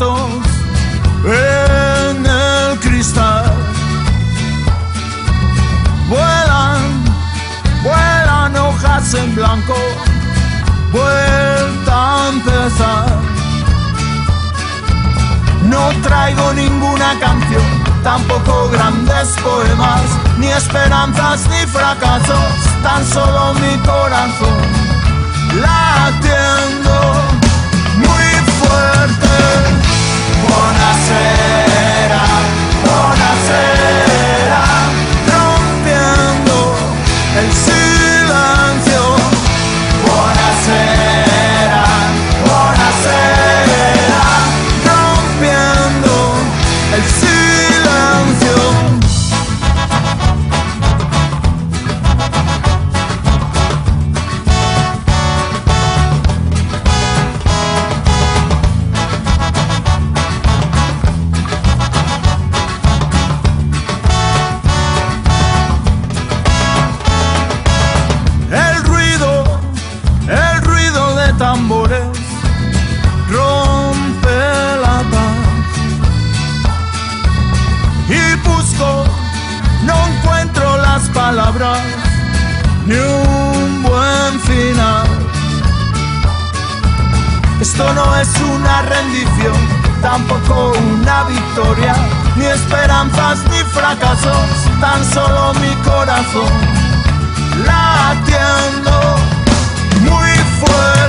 en el cristal. Vuelan, vuelan hojas en blanco, vuelta a empezar. No traigo ninguna canción, tampoco grandes poemas, ni esperanzas ni fracasos, tan solo mi corazón la late. Busco, no encuentro las palabras ni un buen final. Esto no es una rendición, tampoco una victoria, ni esperanzas ni fracasos, tan solo mi corazón latiendo muy fuerte.